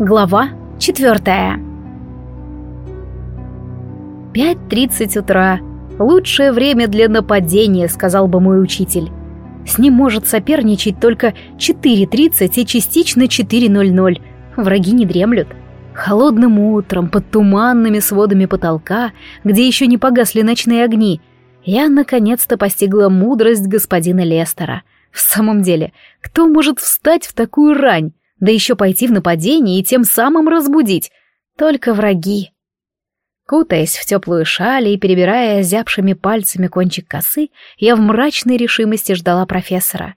Глава четвертая. 5.30 утра. Лучшее время для нападения, сказал бы мой учитель. С ним может соперничать только 4.30 и частично 4.00. Враги не дремлют. Холодным утром, под туманными сводами потолка, где еще не погасли ночные огни, я наконец-то постигла мудрость господина Лестера. В самом деле, кто может встать в такую рань? Да еще пойти в нападение и тем самым разбудить. Только враги. Кутаясь в теплую шаль и перебирая зябшими пальцами кончик косы, я в мрачной решимости ждала профессора.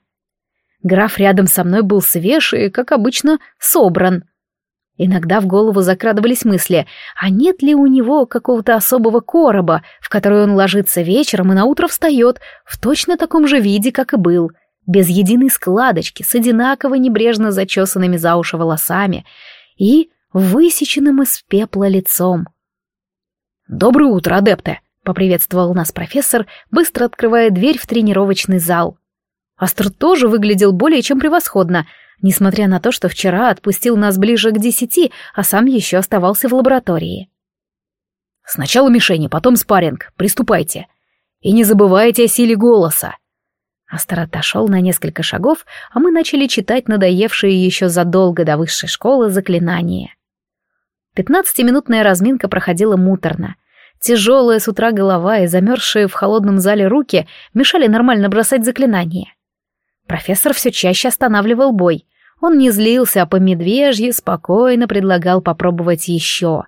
Граф рядом со мной был свеж и, как обычно, собран. Иногда в голову закрадывались мысли, а нет ли у него какого-то особого короба, в который он ложится вечером и наутро встает в точно таком же виде, как и был — без единой складочки, с одинаково небрежно зачесанными за уши волосами и высеченным из пепла лицом. «Доброе утро, адепты!» — поприветствовал нас профессор, быстро открывая дверь в тренировочный зал. Астр тоже выглядел более чем превосходно, несмотря на то, что вчера отпустил нас ближе к десяти, а сам еще оставался в лаборатории. «Сначала мишени, потом спарринг. Приступайте. И не забывайте о силе голоса!» Астер отошел на несколько шагов, а мы начали читать надоевшие еще задолго до высшей школы заклинания. Пятнадцатиминутная разминка проходила муторно. Тяжелая с утра голова и замерзшие в холодном зале руки мешали нормально бросать заклинания. Профессор все чаще останавливал бой. Он не злился, а по медвежьи спокойно предлагал попробовать еще.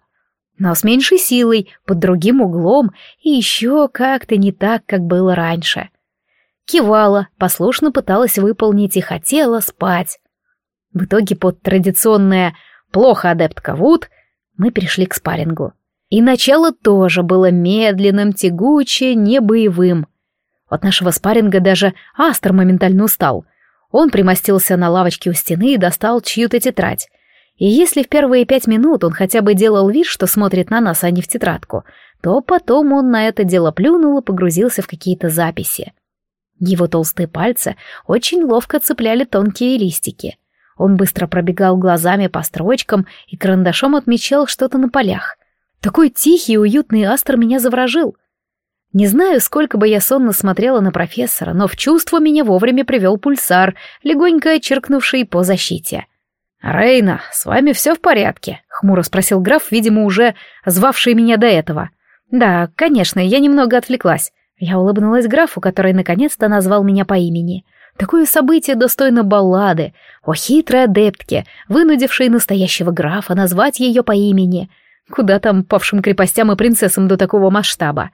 Но с меньшей силой, под другим углом и еще как-то не так, как было раньше — кивала, послушно пыталась выполнить и хотела спать. В итоге под традиционное «плохо, адептка Вуд» мы перешли к спаррингу. И начало тоже было медленным, тягуче, не боевым. От нашего спарринга даже Астр моментально устал. Он примостился на лавочке у стены и достал чью-то тетрадь. И если в первые пять минут он хотя бы делал вид, что смотрит на нас, а не в тетрадку, то потом он на это дело плюнул и погрузился в какие-то записи. Его толстые пальцы очень ловко цепляли тонкие листики. Он быстро пробегал глазами по строчкам и карандашом отмечал что-то на полях. Такой тихий и уютный астр меня заворожил. Не знаю, сколько бы я сонно смотрела на профессора, но в чувство меня вовремя привел пульсар, легонько черкнувший по защите. «Рейна, с вами все в порядке?» — хмуро спросил граф, видимо, уже звавший меня до этого. «Да, конечно, я немного отвлеклась. Я улыбнулась графу, который наконец-то назвал меня по имени. Такое событие достойно баллады о хитрой адептке, вынудившей настоящего графа назвать ее по имени. Куда там павшим крепостям и принцессам до такого масштаба?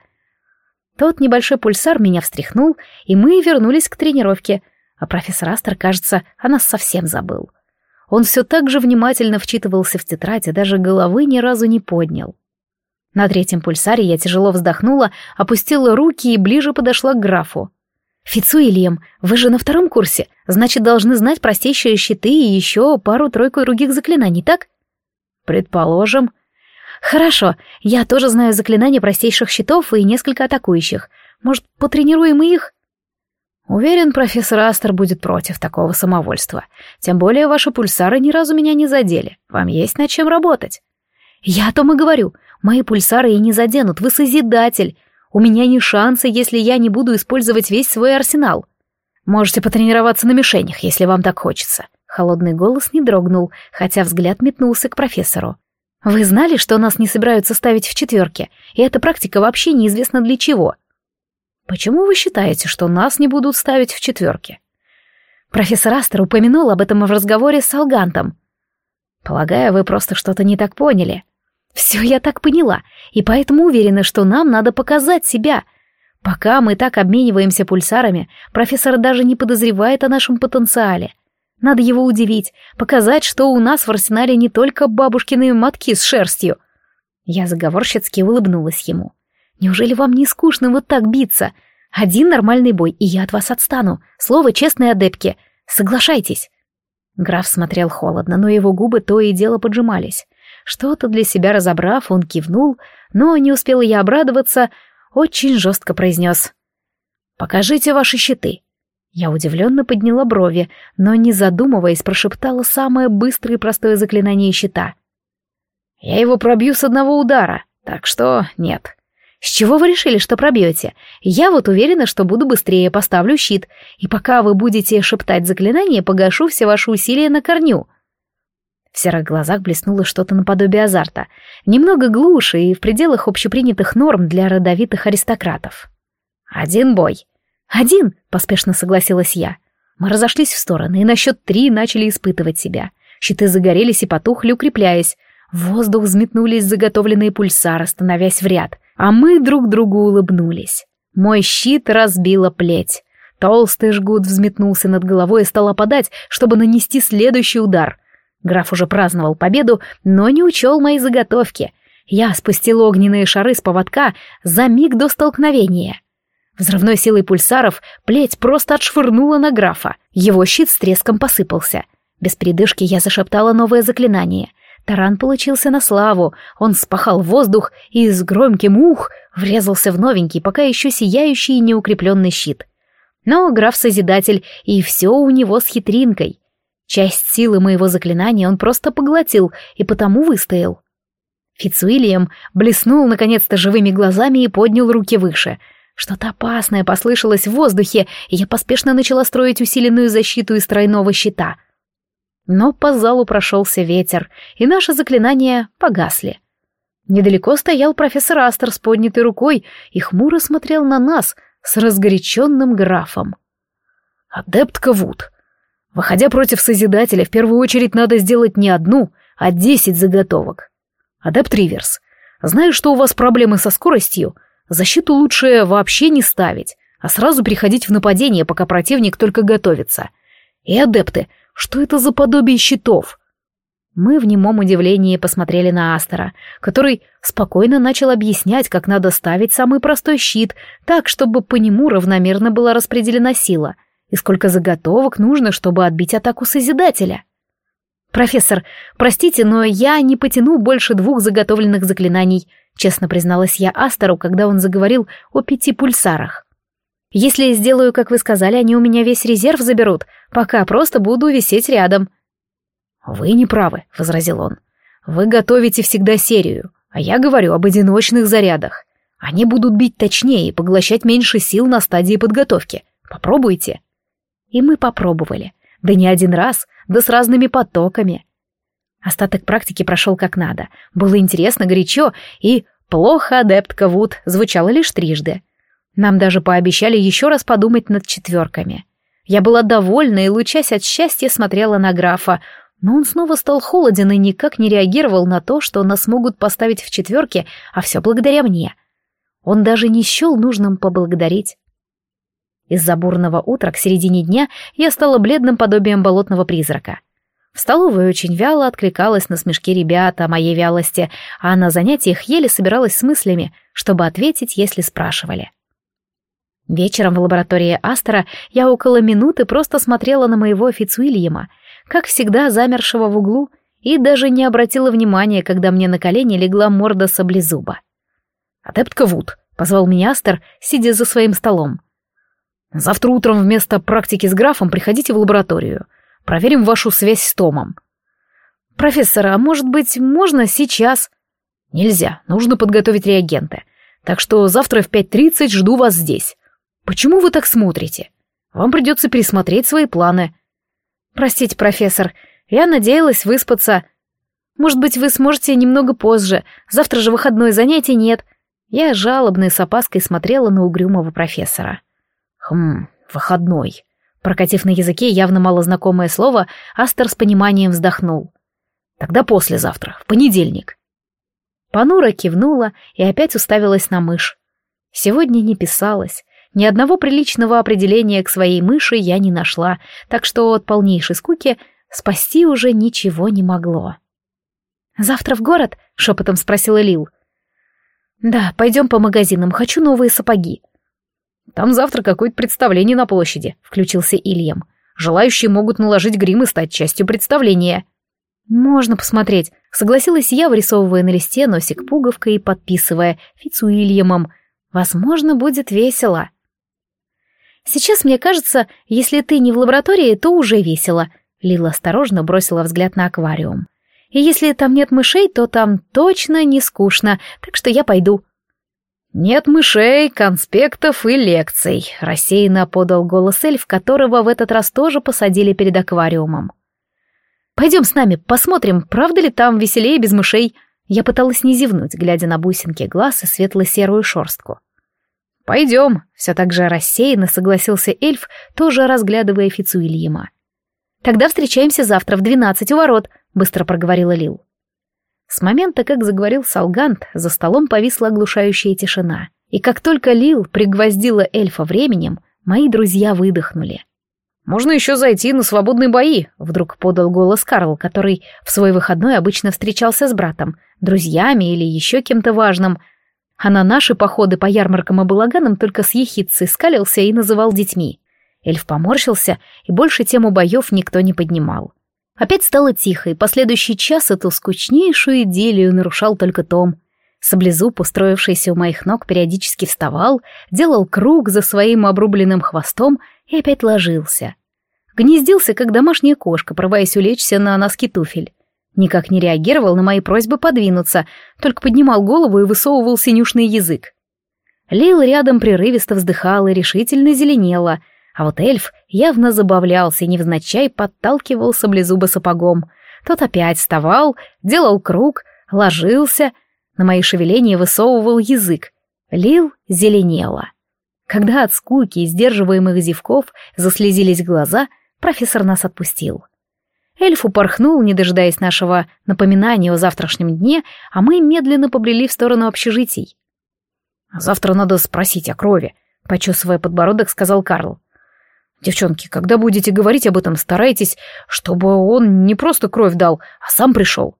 Тот небольшой пульсар меня встряхнул, и мы вернулись к тренировке, а профессор Астер, кажется, о нас совсем забыл. Он все так же внимательно вчитывался в тетрадь и даже головы ни разу не поднял. На третьем пульсаре я тяжело вздохнула, опустила руки и ближе подошла к графу. «Фицу и вы же на втором курсе, значит, должны знать простейшие щиты и еще пару-тройку других заклинаний, так?» «Предположим». «Хорошо, я тоже знаю заклинания простейших щитов и несколько атакующих. Может, потренируем их?» Уверен, профессор Астер будет против такого самовольства. Тем более ваши пульсары ни разу меня не задели. Вам есть над чем работать. Я о том и говорю. Мои пульсары и не заденут, вы созидатель. У меня не шанса, если я не буду использовать весь свой арсенал. Можете потренироваться на мишенях, если вам так хочется. Холодный голос не дрогнул, хотя взгляд метнулся к профессору. Вы знали, что нас не собираются ставить в четверке, и эта практика вообще неизвестна для чего? Почему вы считаете, что нас не будут ставить в четверке? Профессор Астер упомянул об этом в разговоре с Алгантом. Полагаю, вы просто что-то не так поняли. Все я так поняла, и поэтому уверена, что нам надо показать себя. Пока мы так обмениваемся пульсарами, профессор даже не подозревает о нашем потенциале. Надо его удивить, показать, что у нас в арсенале не только бабушкины мотки с шерстью. Я заговорщицки улыбнулась ему. Неужели вам не скучно вот так биться? Один нормальный бой, и я от вас отстану. Слово честной адепки. Соглашайтесь. Граф смотрел холодно, но его губы то и дело поджимались. Что-то для себя разобрав, он кивнул, но не успела я обрадоваться, очень жестко произнес. «Покажите ваши щиты». Я удивленно подняла брови, но, не задумываясь, прошептала самое быстрое и простое заклинание щита. «Я его пробью с одного удара, так что нет». «С чего вы решили, что пробьете? Я вот уверена, что буду быстрее, поставлю щит, и пока вы будете шептать заклинание, погашу все ваши усилия на корню». В серых глазах блеснуло что-то наподобие азарта, немного глуше и в пределах общепринятых норм для родовитых аристократов. «Один бой». «Один», — поспешно согласилась я. Мы разошлись в стороны и на счет три начали испытывать себя. Щиты загорелись и потухли, укрепляясь. В воздух взметнулись заготовленные пульсары, становясь в ряд, а мы друг другу улыбнулись. Мой щит разбила плеть. Толстый жгут взметнулся над головой и стал опадать, чтобы нанести следующий удар. Граф уже праздновал победу, но не учел мои заготовки. Я спустил огненные шары с поводка за миг до столкновения. Взрывной силой пульсаров плеть просто отшвырнула на графа. Его щит с треском посыпался. Без передышки я зашептала новое заклинание. Таран получился на славу. Он спахал воздух и с громким ух врезался в новенький, пока еще сияющий и неукрепленный щит. Но граф-созидатель, и все у него с хитринкой. Часть силы моего заклинания он просто поглотил и потому выстоял. Фицуильям блеснул наконец-то живыми глазами и поднял руки выше. Что-то опасное послышалось в воздухе, и я поспешно начала строить усиленную защиту из тройного щита. Но по залу прошелся ветер, и наши заклинания погасли. Недалеко стоял профессор Астер с поднятой рукой и хмуро смотрел на нас с разгоряченным графом. «Адептка Вуд, Выходя против Созидателя, в первую очередь надо сделать не одну, а десять заготовок. Адепт Риверс, знаю, что у вас проблемы со скоростью, защиту лучше вообще не ставить, а сразу переходить в нападение, пока противник только готовится. И адепты, что это за подобие щитов? Мы в немом удивлении посмотрели на Астера, который спокойно начал объяснять, как надо ставить самый простой щит, так, чтобы по нему равномерно была распределена сила — и сколько заготовок нужно, чтобы отбить атаку Созидателя. «Профессор, простите, но я не потяну больше двух заготовленных заклинаний», честно призналась я Астеру, когда он заговорил о пяти пульсарах. «Если сделаю, как вы сказали, они у меня весь резерв заберут, пока просто буду висеть рядом». «Вы не правы», — возразил он. «Вы готовите всегда серию, а я говорю об одиночных зарядах. Они будут бить точнее и поглощать меньше сил на стадии подготовки. Попробуйте». И мы попробовали. Да не один раз, да с разными потоками. Остаток практики прошел как надо. Было интересно, горячо, и «плохо, адептка Вуд» звучало лишь трижды. Нам даже пообещали еще раз подумать над четверками. Я была довольна и, лучась от счастья, смотрела на графа, но он снова стал холоден и никак не реагировал на то, что нас могут поставить в четверке, а все благодаря мне. Он даже не счел нужным поблагодарить. Из-за бурного утра к середине дня я стала бледным подобием болотного призрака. В столовой очень вяло откликалась на смешки ребят о моей вялости, а на занятиях еле собиралась с мыслями, чтобы ответить, если спрашивали. Вечером в лаборатории Астера я около минуты просто смотрела на моего Фицуильяма, как всегда замершего в углу, и даже не обратила внимания, когда мне на колени легла морда саблезуба. «Адептка Вуд», — позвал меня Астер, сидя за своим столом. Завтра утром вместо практики с графом приходите в лабораторию. Проверим вашу связь с Томом. Профессор, а может быть, можно сейчас? Нельзя, нужно подготовить реагенты. Так что завтра в 5.30 жду вас здесь. Почему вы так смотрите? Вам придется пересмотреть свои планы. Простите, профессор, я надеялась выспаться. Может быть, вы сможете немного позже. Завтра же выходной занятий нет. Я жалобно и с опаской смотрела на угрюмого профессора. Хм, выходной. Прокатив на языке явно малознакомое слово, Астер с пониманием вздохнул. Тогда послезавтра, в понедельник. Панура кивнула и опять уставилась на мышь. Сегодня не писалась. Ни одного приличного определения к своей мыши я не нашла, так что от полнейшей скуки спасти уже ничего не могло. «Завтра в город?» — шепотом спросила Лил. «Да, пойдем по магазинам, хочу новые сапоги», там завтра какое-то представление на площади», — включился Ильям. «Желающие могут наложить грим и стать частью представления». «Можно посмотреть», — согласилась я, вырисовывая на листе носик пуговкой и подписывая Фицу Ильямом. «Возможно, будет весело». Сейчас мне кажется, если ты не в лаборатории, то уже весело. Лила осторожно бросила взгляд на аквариум. И если там нет мышей, то там точно не скучно, так что я пойду. «Нет мышей, конспектов и лекций», — рассеянно подал голос эльф, которого в этот раз тоже посадили перед аквариумом. «Пойдем с нами, посмотрим, правда ли там веселее без мышей». Я пыталась не зевнуть, глядя на бусинки глаз и светло-серую шорстку. «Пойдем», — все так же рассеянно согласился эльф, тоже разглядывая Фицуильяма. «Тогда встречаемся завтра в двенадцать у ворот», — быстро проговорила Лил. С момента, как заговорил Салгант, за столом повисла оглушающая тишина. И как только Лил пригвоздила эльфа временем, мои друзья выдохнули. «Можно еще зайти на свободные бои», — вдруг подал голос Карл, который в свой выходной обычно встречался с братом, друзьями или еще кем-то важным, а на наши походы по ярмаркам и балаганам только с ехидцей скалился и называл детьми. Эльф поморщился, и больше тему боев никто не поднимал. Опять стало тихо, и последующий час эту скучнейшую идиллию нарушал только Том. Саблезуб, устроившийся у моих ног, периодически вставал, делал круг за своим обрубленным хвостом и опять ложился. Гнездился, как домашняя кошка, порываясь улечься на носки туфель. Никак не реагировал на мои просьбы подвинуться, только поднимал голову и высовывал синюшный язык. Лил рядом прерывисто вздыхала и решительно зеленела — а вот эльф явно забавлялся и невзначай подталкивал саблезуба сапогом. Тот опять вставал, делал круг, ложился, на мои шевеления высовывал язык. Лил зеленело. Когда от скуки и сдерживаемых зевков заслезились глаза, профессор нас отпустил. Эльф упорхнул, не дожидаясь нашего напоминания о завтрашнем дне, а мы медленно побрели в сторону общежитий. «Завтра надо спросить о крови», — почесывая подбородок, сказал Карл. Девчонки, когда будете говорить об этом, старайтесь, чтобы он не просто кровь дал, а сам пришел.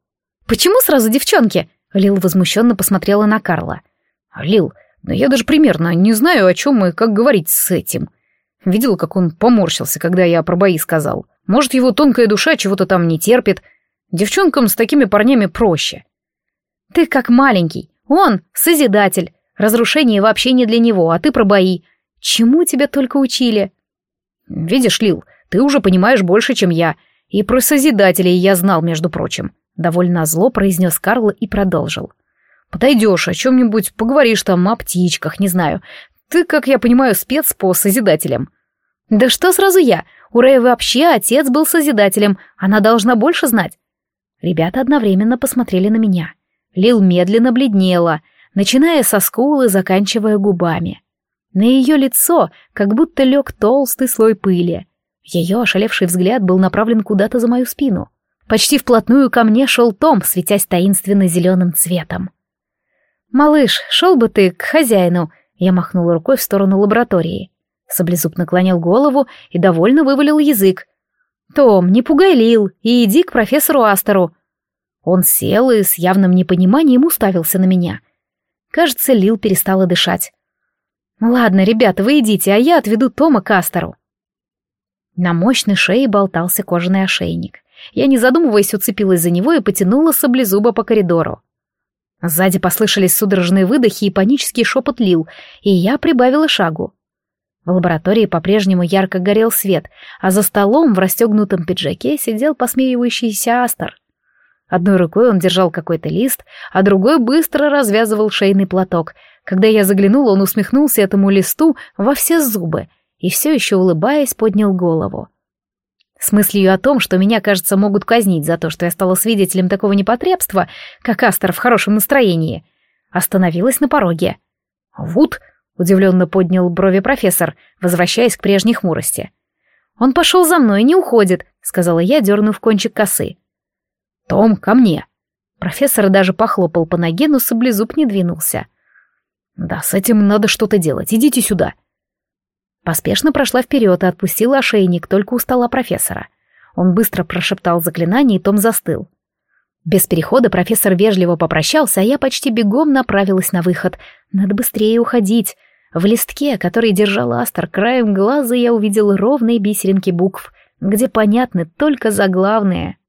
Почему сразу девчонки? Лил возмущенно посмотрела на Карла. Лил, но я даже примерно не знаю, о чем и как говорить с этим. Видел, как он поморщился, когда я про бои сказал. Может, его тонкая душа чего-то там не терпит. Девчонкам с такими парнями проще. Ты как маленький. Он — созидатель. Разрушение вообще не для него, а ты про бои. Чему тебя только учили? «Видишь, Лил, ты уже понимаешь больше, чем я. И про Созидателей я знал, между прочим». Довольно зло произнес Карл и продолжил. «Подойдешь, о чем-нибудь поговоришь там, о птичках, не знаю. Ты, как я понимаю, спец по Созидателям». «Да что сразу я? У Рэя вообще отец был Созидателем, она должна больше знать». Ребята одновременно посмотрели на меня. Лил медленно бледнела, начиная со скулы, заканчивая губами. На ее лицо как будто лег толстый слой пыли. Ее ошалевший взгляд был направлен куда-то за мою спину. Почти вплотную ко мне шел Том, светясь таинственно зеленым цветом. «Малыш, шел бы ты к хозяину», — я махнула рукой в сторону лаборатории. Саблезуб наклонил голову и довольно вывалил язык. «Том, не пугай Лил и иди к профессору Астеру». Он сел и с явным непониманием уставился на меня. Кажется, Лил перестала дышать. «Ладно, ребята, вы идите, а я отведу Тома к Астеру». На мощной шее болтался кожаный ошейник. Я, не задумываясь, уцепилась за него и потянула саблезуба по коридору. Сзади послышались судорожные выдохи и панический шепот лил, и я прибавила шагу. В лаборатории по-прежнему ярко горел свет, а за столом в расстегнутом пиджаке сидел посмеивающийся Астер. Одной рукой он держал какой-то лист, а другой быстро развязывал шейный платок. Когда я заглянула, он усмехнулся этому листу во все зубы и все еще улыбаясь поднял голову. С мыслью о том, что меня, кажется, могут казнить за то, что я стала свидетелем такого непотребства, как Астер в хорошем настроении, остановилась на пороге. «Вот», — удивленно поднял брови профессор, возвращаясь к прежней хмурости. «Он пошел за мной и не уходит», — сказала я, дернув кончик косы. «Том, ко мне!» Профессор даже похлопал по ноге, но саблезуб не двинулся. «Да, с этим надо что-то делать. Идите сюда». Поспешно прошла вперед и отпустила ошейник только у стола профессора. Он быстро прошептал заклинание, и Том застыл. Без перехода профессор вежливо попрощался, а я почти бегом направилась на выход. Надо быстрее уходить. В листке, который держал Астер, краем глаза я увидела ровные бисеринки букв, где понятны только заглавные —